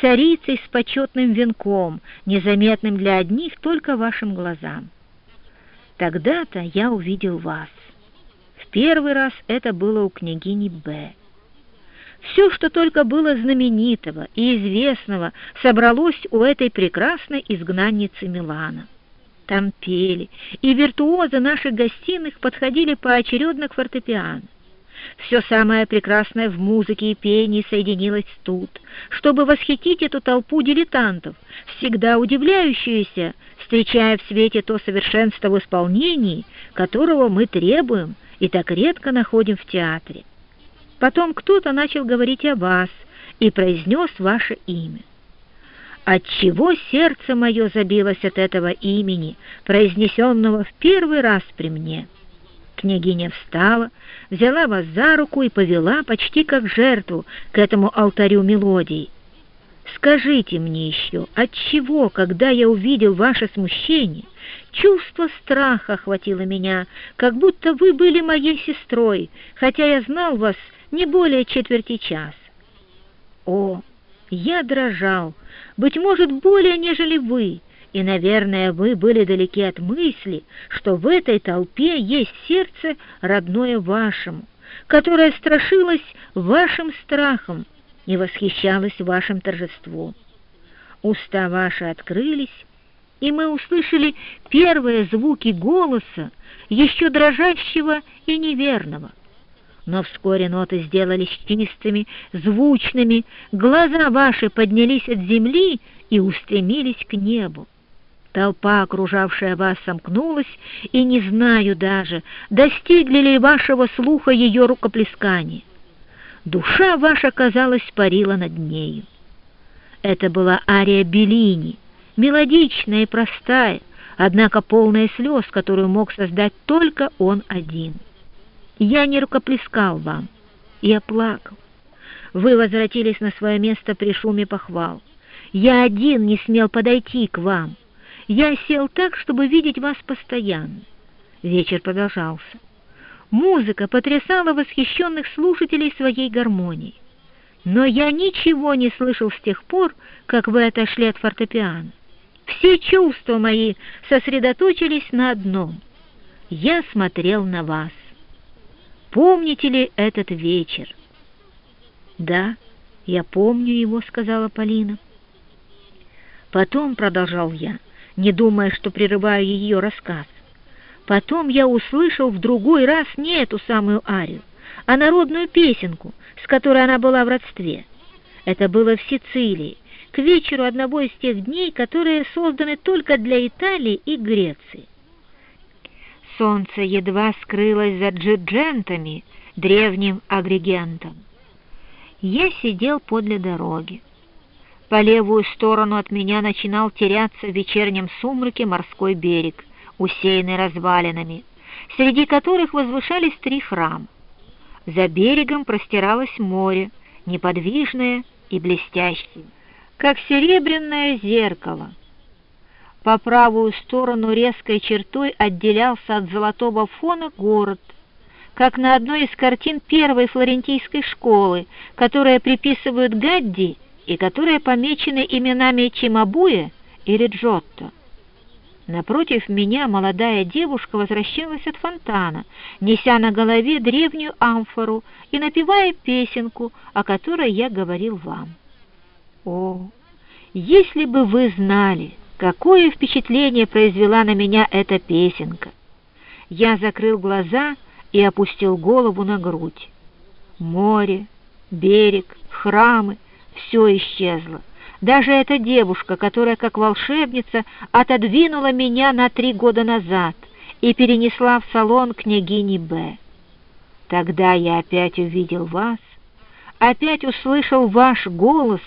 царицей с почетным венком, незаметным для одних только вашим глазам. Тогда-то я увидел вас. В первый раз это было у княгини Б. Все, что только было знаменитого и известного, собралось у этой прекрасной изгнанницы Милана. Там пели, и виртуозы наших гостиных подходили поочередно к фортепиано. Все самое прекрасное в музыке и пении соединилось тут, чтобы восхитить эту толпу дилетантов, всегда удивляющуюся, встречая в свете то совершенство в исполнении, которого мы требуем и так редко находим в театре. Потом кто-то начал говорить о вас и произнес ваше имя. Отчего сердце мое забилось от этого имени, произнесенного в первый раз при мне? Княгиня встала, взяла вас за руку и повела почти как жертву к этому алтарю мелодий. Скажите мне еще, отчего, когда я увидел ваше смущение, чувство страха охватило меня, как будто вы были моей сестрой, хотя я знал вас не более четверти час. О, я дрожал, быть может, более, нежели вы, и, наверное, вы были далеки от мысли, что в этой толпе есть сердце, родное вашему, которое страшилось вашим страхом и восхищалось вашим торжеством. Уста ваши открылись, и мы услышали первые звуки голоса, еще дрожащего и неверного но вскоре ноты сделались чистыми, звучными, глаза ваши поднялись от земли и устремились к небу. Толпа, окружавшая вас, сомкнулась, и не знаю даже, достигли ли вашего слуха ее рукоплескания. Душа ваша, казалось, парила над нею. Это была ария Беллини, мелодичная и простая, однако полная слез, которую мог создать только он один. Я не рукоплескал вам, я плакал. Вы возвратились на свое место при шуме похвал. Я один не смел подойти к вам. Я сел так, чтобы видеть вас постоянно. Вечер продолжался. Музыка потрясала восхищенных слушателей своей гармонией. Но я ничего не слышал с тех пор, как вы отошли от фортепиано. Все чувства мои сосредоточились на одном. Я смотрел на вас. Помните ли этот вечер?» «Да, я помню его», — сказала Полина. Потом, — продолжал я, не думая, что прерываю ее рассказ, потом я услышал в другой раз не эту самую арию, а народную песенку, с которой она была в родстве. Это было в Сицилии, к вечеру одного из тех дней, которые созданы только для Италии и Греции. Солнце едва скрылось за джиджентами, древним агрегентом. Я сидел подле дороги. По левую сторону от меня начинал теряться в вечернем сумраке морской берег, усеянный развалинами, среди которых возвышались три храма. За берегом простиралось море, неподвижное и блестящее, как серебряное зеркало — по правую сторону резкой чертой отделялся от золотого фона город, как на одной из картин первой флорентийской школы, которые приписывают Гадди и которые помечены именами Чимабуя или Джотто. Напротив меня молодая девушка возвращалась от фонтана, неся на голове древнюю амфору и напевая песенку, о которой я говорил вам. О, если бы вы знали, Какое впечатление произвела на меня эта песенка! Я закрыл глаза и опустил голову на грудь. Море, берег, храмы — все исчезло. Даже эта девушка, которая, как волшебница, отодвинула меня на три года назад и перенесла в салон княгини Б. Тогда я опять увидел вас, опять услышал ваш голос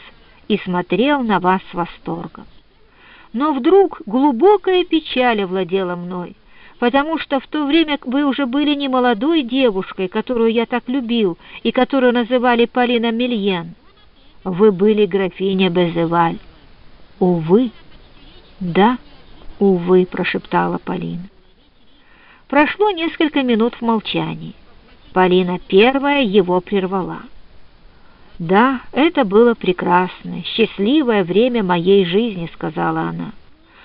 и смотрел на вас с восторгом. Но вдруг глубокая печаль овладела мной, потому что в то время вы уже были не молодой девушкой, которую я так любил и которую называли Полина Мильен. Вы были графиня Безеваль. Увы, да, увы, прошептала Полина. Прошло несколько минут в молчании. Полина первая его прервала. «Да, это было прекрасное, счастливое время моей жизни», — сказала она.